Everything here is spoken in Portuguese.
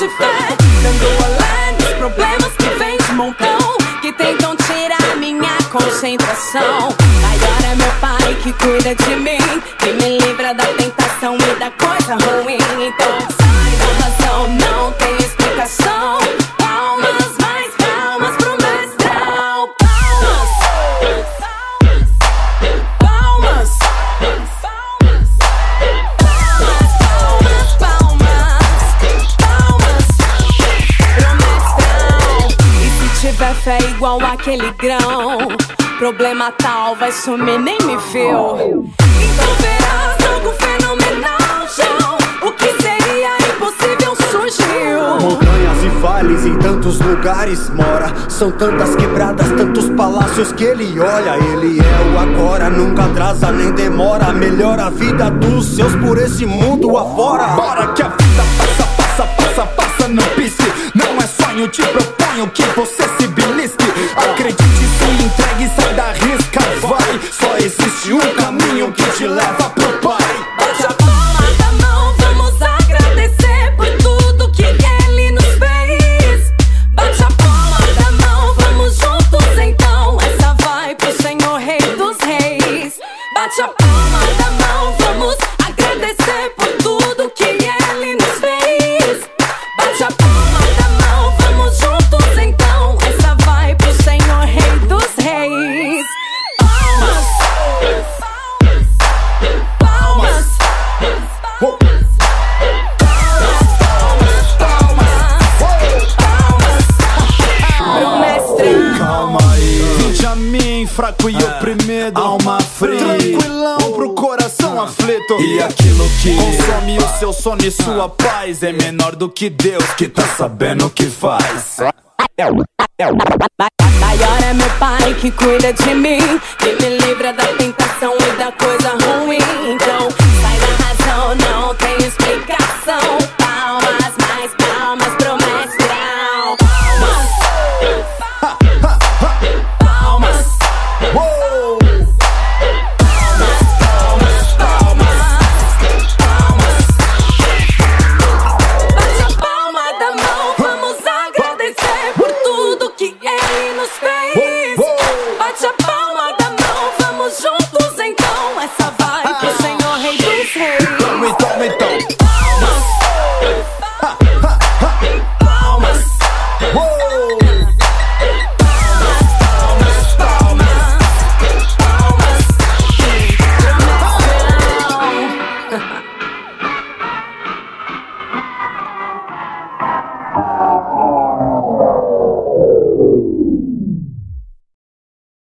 de fé. Dando olé nos problemas que vem de montão. Que tentam tirar minha concentração. Maior é meu pai que cuida de mim. Que me livra da tentação e da coisa ruim. Então fé igual aquele grão, problema tal vai sumir, nem me viu. Então verás algo fenomenal, João. O que seria impossível surgiu. Montanhas e vales em tantos lugares mora. São tantas quebradas, tantos palácios que ele olha. Ele é o agora, nunca atrasa nem demora. Melhora a vida dos seus por esse mundo afora. Bora que a vida passa, passa, passa, passa, não pisque Não é sonho, te proponho que você se um caminho que te leva pro pai Bate a palma da mão, vamos agradecer por tudo que ele nos fez. Bate a palma da mão, vamos juntos então. Essa vai pro Senhor Rei dos Reis. Bate a palma da mão, vamos agradecer por tudo que ele fraco e oprimido Alma fria Tranquilão pro coração aflito. E aquilo que consome o seu sono e sua paz. É menor do que Deus que tá sabendo o que faz. Maior é meu pai que cuida de mim, que me Então,